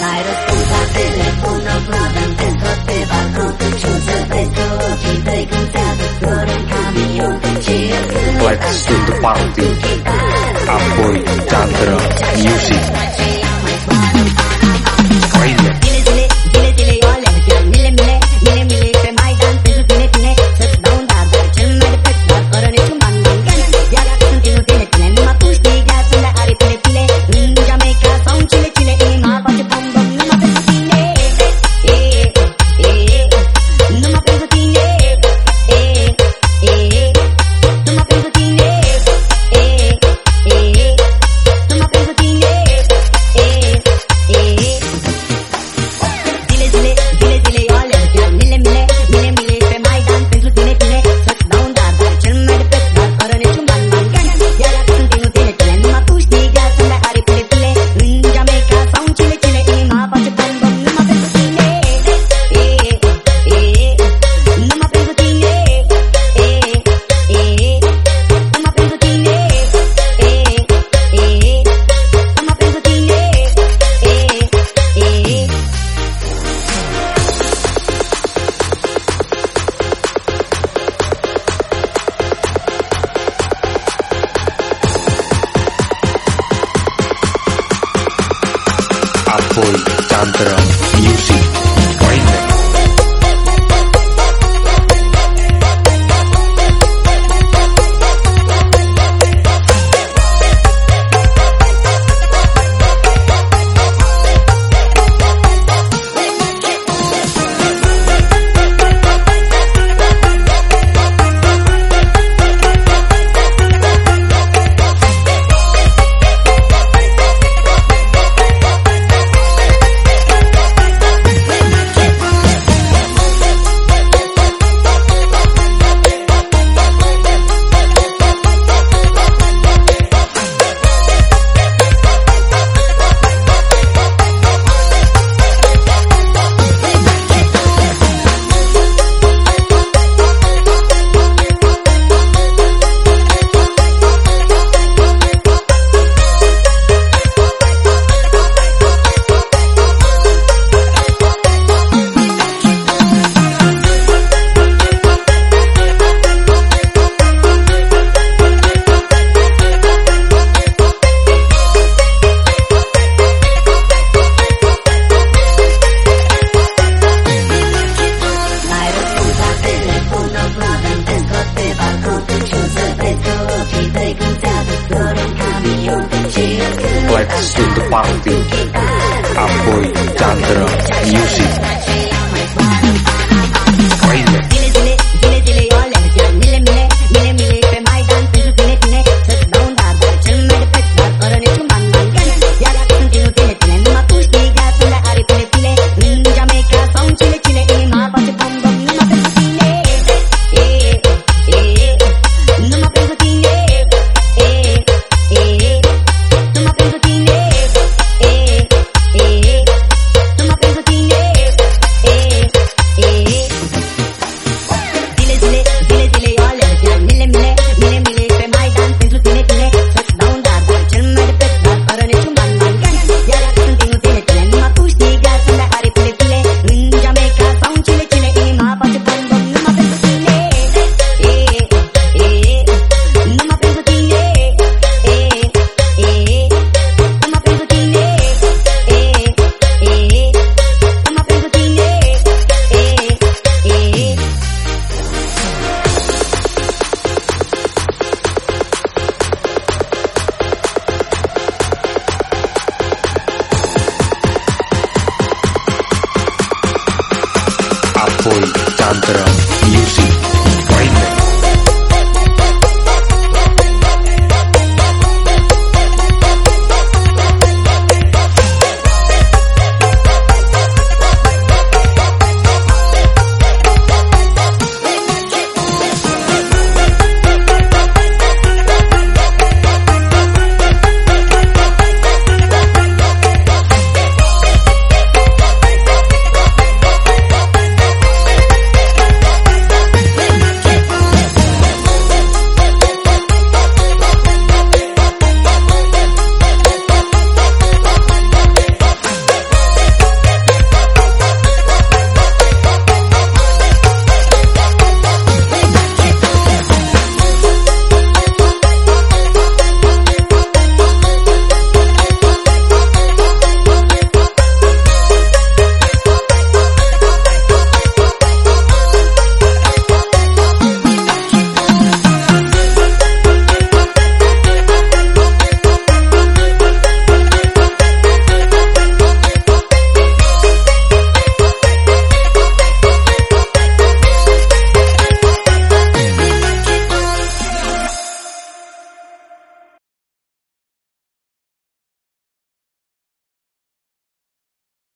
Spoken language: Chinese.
来自复杂世界，不能不能分头，别把各自独自带走。几杯更加的不能看，没有感情。Black Student Party，阿波伊，战神，music。folk, tantra, music, in the party. Apoy Chandra Music. Boy, Tantra, Music, Baile.